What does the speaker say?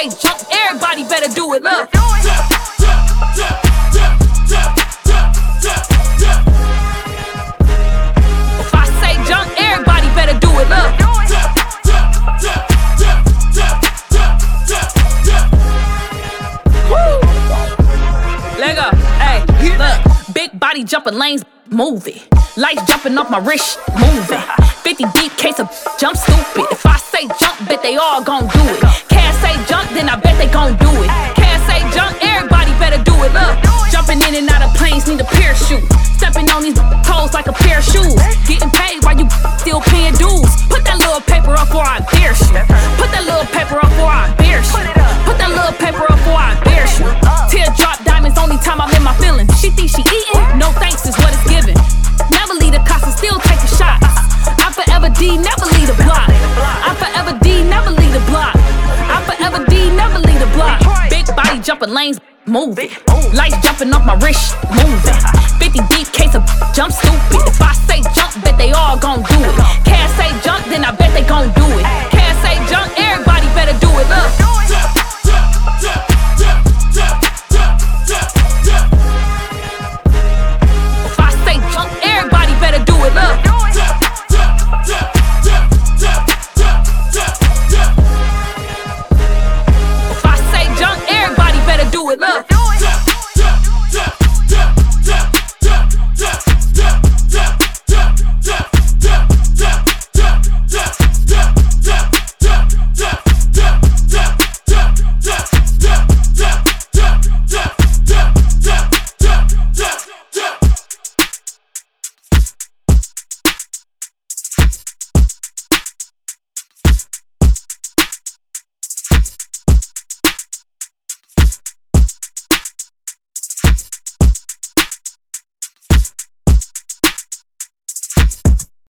say jump, everybody better do it. Look. If I say jump, everybody better do it. Look. Lego, hey, look, big body jumping lanes, move it. Lights jumping off my wrist, move it. 50 deep case of jump stupid. If I say jump, bet they all gon' do it. Then I bet they gon' do it. Can't say jump, everybody better do it. Look, jumping in and out of planes need a parachute. Stepping on these toes like a pair of shoes. Getting paid while you still paying dues. Put that little paper up or I embarrass you. Jumping lanes, move it. Lights jumping off my wrist, move it. 50 deep case of jump stupid. If I say jump, bet they all gon' do it. Can't say jump, then I bet they gon' do it.